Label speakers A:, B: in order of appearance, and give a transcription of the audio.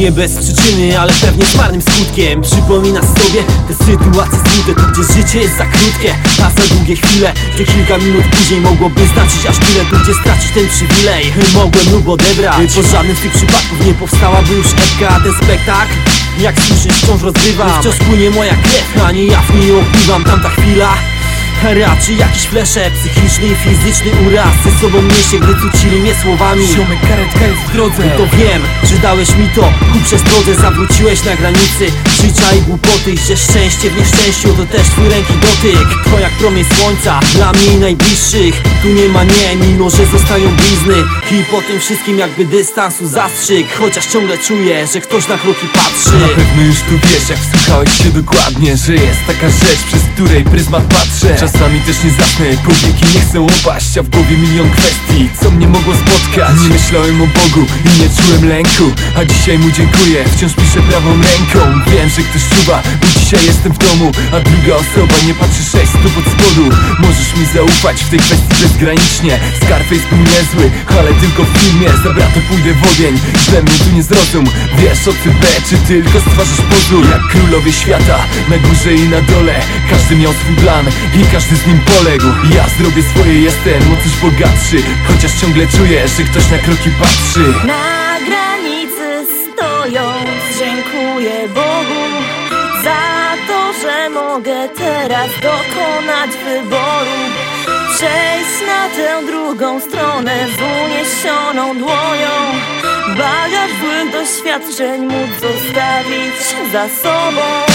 A: Nie bez przyczyny, ale pewnie z marnym skutkiem Przypominasz sobie te sytuacje smutne Tu gdzie życie jest za krótkie, a za długie chwile Gdzie kilka minut później mogłoby znaczyć aż tyle Tu gdzie stracić ten przywilej. Mogłem lub odebrać Po żadnym z tych przypadków nie powstałaby już epka A ten spektakl jak słyszysz wciąż rozgrywam Wciąż płynie moja krew, ani ja w niej ogniwam. Tamta chwila Raczej jakiś fleszek, psychiczny i fizyczny uraz Ze sobą niesie, gdy cucili mnie słowami.
B: Ziomek, karetka jest w drodze.
A: To wiem, dałeś mi to Ku przestrodze zawróciłeś na granicy. Życia i głupoty, że szczęście w nieszczęściu To też twój ręki dotyk. To jak promień słońca, dla mnie i najbliższych. Tu nie ma nie, mimo że zostają blizny. I po tym wszystkim jakby dystansu zastrzyk. Chociaż ciągle czuję, że ktoś na kroki patrzy.
B: Na pewno już tu wiesz, jak wsłuchałeś się dokładnie Że jest taka rzecz, przez której pryzmat patrzę. Czasami też nie zasnę, powieki nie chcę opaść A w głowie milion kwestii, co mnie mogło spotkać. Nie myślałem o Bogu i nie czułem lęku A dzisiaj mu dziękuję, wciąż piszę prawą ręką. Wiem, że ktoś czuwa, bo dzisiaj jestem w domu. A druga osoba nie patrzy sześć stóp od spodu. Możesz mi zaufać w tej kwestii bezgranicznie. Scarface był niezły, ale tylko w filmie. Za brata pójdę w ogień, źle mnie tu nie zrozum. Wiesz o ty B, czy tylko stwarzasz pozór? Jak królowie świata, na górze i na dole. Każdy miał swój plan i każdy z nim poległ. Ja zrobię swoje, jestem o coś bogatszy. Chociaż ciągle czuję, że ktoś na kroki patrzy
C: mogę teraz dokonać wyboru. Przejść na tę drugą stronę z uniesioną dłonią. Bagaż złych doświadczeń móc zostawić za sobą